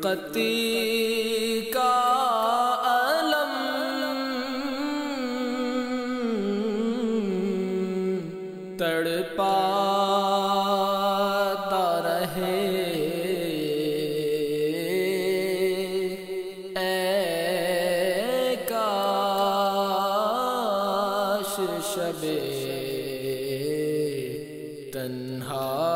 فرقتی کا علم تڑپا رہے۔ اے کاش شب تنہائی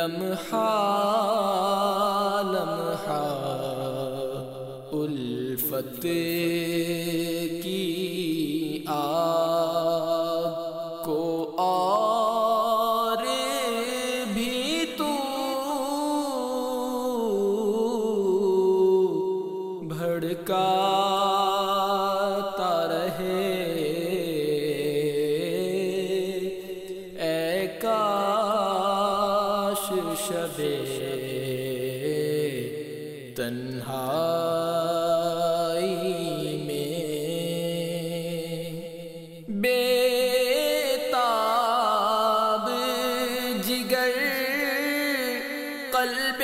لمحہ لمحہ الفت کی آگ کو اور بھی تو بھڑکا۔ شب تنہائی میں بے تاب جگر قلب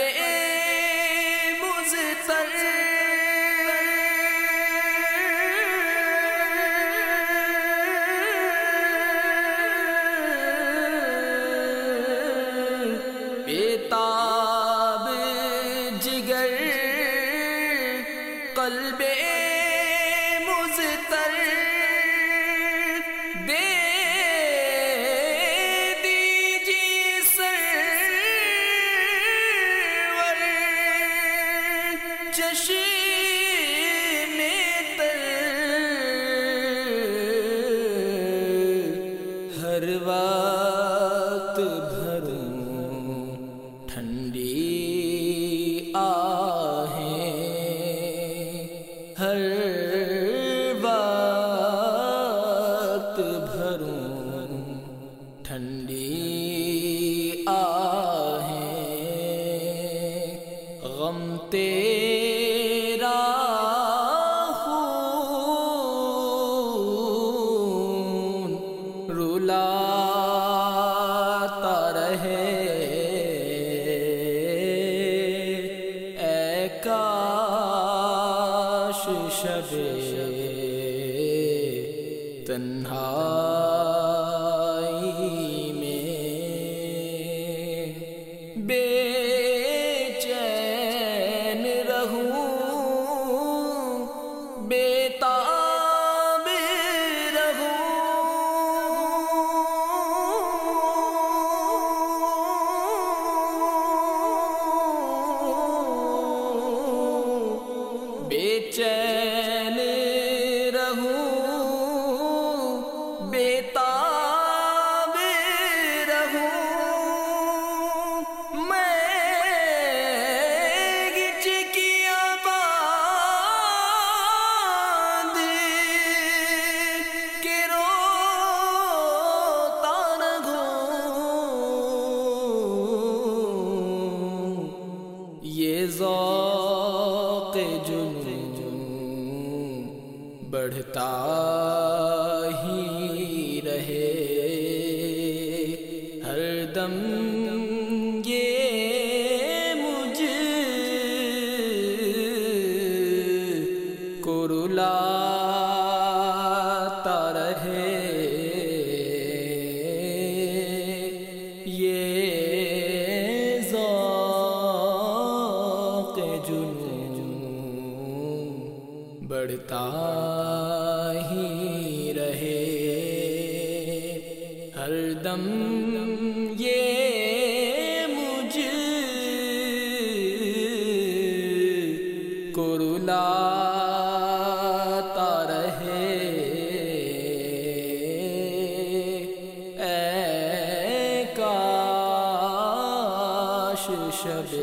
قلب ٹھنڈی آہیں غم تیرا خون رلاتا رہے۔ اے کاش شب بے چین رہوں بے تاب ذوق جنون بڑھتا ہی رہے۔ ہر دم یہ مجھ کو رلاتا بڑھتا ہی رہے۔ ہر دم یہ مجھ کو رلاتا رہے۔ اے کاش شب